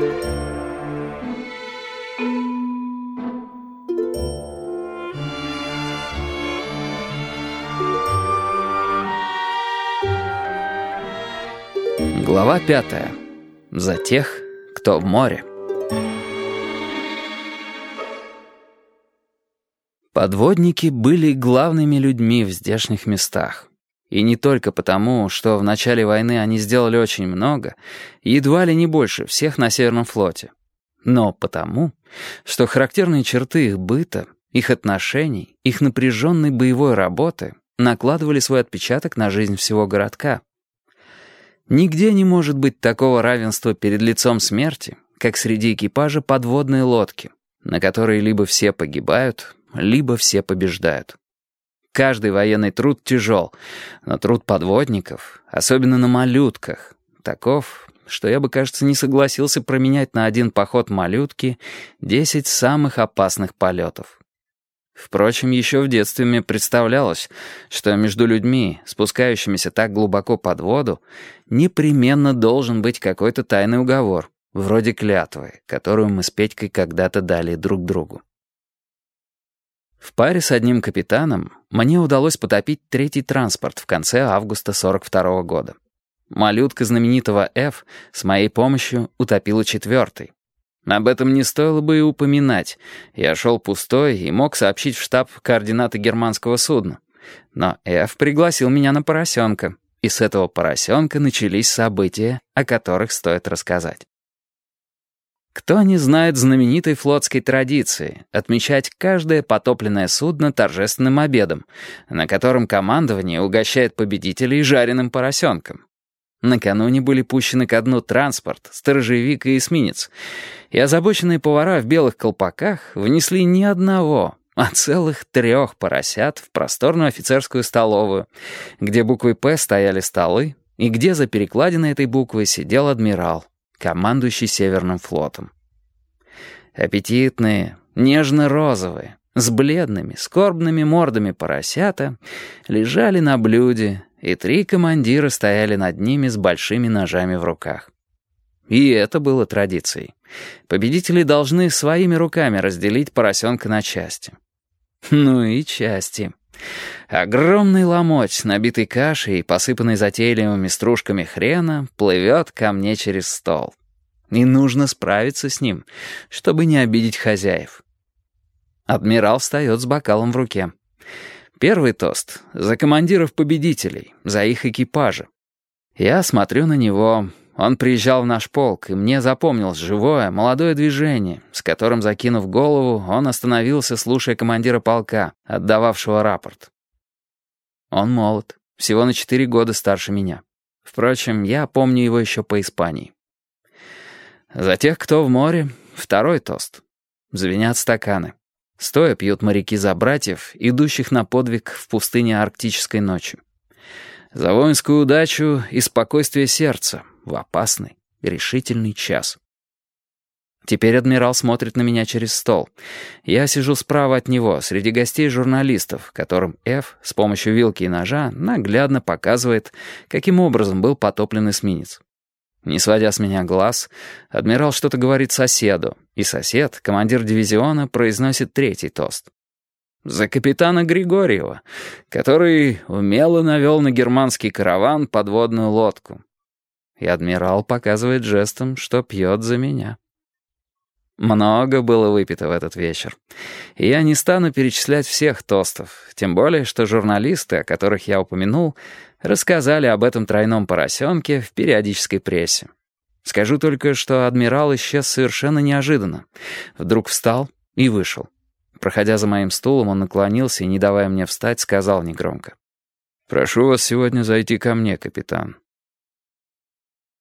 Глава пятая. За тех, кто в море. Подводники были главными людьми в здешних местах. И не только потому, что в начале войны они сделали очень много, едва ли не больше всех на Северном флоте, но потому, что характерные черты их быта, их отношений, их напряженной боевой работы накладывали свой отпечаток на жизнь всего городка. Нигде не может быть такого равенства перед лицом смерти, как среди экипажа подводной лодки, на которой либо все погибают, либо все побеждают. Каждый военный труд тяжел, но труд подводников, особенно на малютках, таков, что я бы, кажется, не согласился променять на один поход малютки десять самых опасных полетов. Впрочем, еще в детстве мне представлялось, что между людьми, спускающимися так глубоко под воду, непременно должен быть какой-то тайный уговор, вроде клятвы, которую мы с Петькой когда-то дали друг другу. В паре с одним капитаном мне удалось потопить третий транспорт в конце августа 42 -го года. Малютка знаменитого F с моей помощью утопила четвертый. Об этом не стоило бы и упоминать. Я шел пустой и мог сообщить в штаб координаты германского судна. Но F пригласил меня на поросенка, и с этого поросенка начались события, о которых стоит рассказать. Кто не знает знаменитой флотской традиции отмечать каждое потопленное судно торжественным обедом, на котором командование угощает победителей жареным поросенком? Накануне были пущены ко дну транспорт, сторожевик и эсминец, и озабоченные повара в белых колпаках внесли не одного, а целых трех поросят в просторную офицерскую столовую, где буквой «П» стояли столы, и где за перекладиной этой буквы сидел адмирал, командующий Северным флотом. Аппетитные, нежно-розовые, с бледными, скорбными мордами поросята лежали на блюде, и три командира стояли над ними с большими ножами в руках. И это было традицией. Победители должны своими руками разделить поросенка на части. Ну и части. Огромный ломоть, набитый кашей и посыпанный затейливыми стружками хрена, плывет ко мне через стол. И нужно справиться с ним, чтобы не обидеть хозяев. Адмирал встает с бокалом в руке. Первый тост — за командиров-победителей, за их экипажи. Я смотрю на него. Он приезжал в наш полк, и мне запомнилось живое, молодое движение, с которым, закинув голову, он остановился, слушая командира полка, отдававшего рапорт. Он молод, всего на четыре года старше меня. Впрочем, я помню его еще по Испании. За тех, кто в море, второй тост. Звенят стаканы. Стоя пьют моряки за братьев, идущих на подвиг в пустыне арктической ночи. За воинскую удачу и спокойствие сердца в опасный, решительный час. Теперь адмирал смотрит на меня через стол. Я сижу справа от него, среди гостей журналистов, которым Ф с помощью вилки и ножа наглядно показывает, каким образом был потоплен эсминец. Не сводя с меня глаз, адмирал что-то говорит соседу, и сосед, командир дивизиона, произносит третий тост. За капитана Григорьева, который умело навел на германский караван подводную лодку. И адмирал показывает жестом, что пьет за меня. Много было выпито в этот вечер. И я не стану перечислять всех тостов, тем более, что журналисты, о которых я упомянул, рассказали об этом тройном поросенке в периодической прессе. Скажу только, что адмирал исчез совершенно неожиданно. Вдруг встал и вышел. Проходя за моим стулом, он наклонился и, не давая мне встать, сказал негромко. «Прошу вас сегодня зайти ко мне, капитан.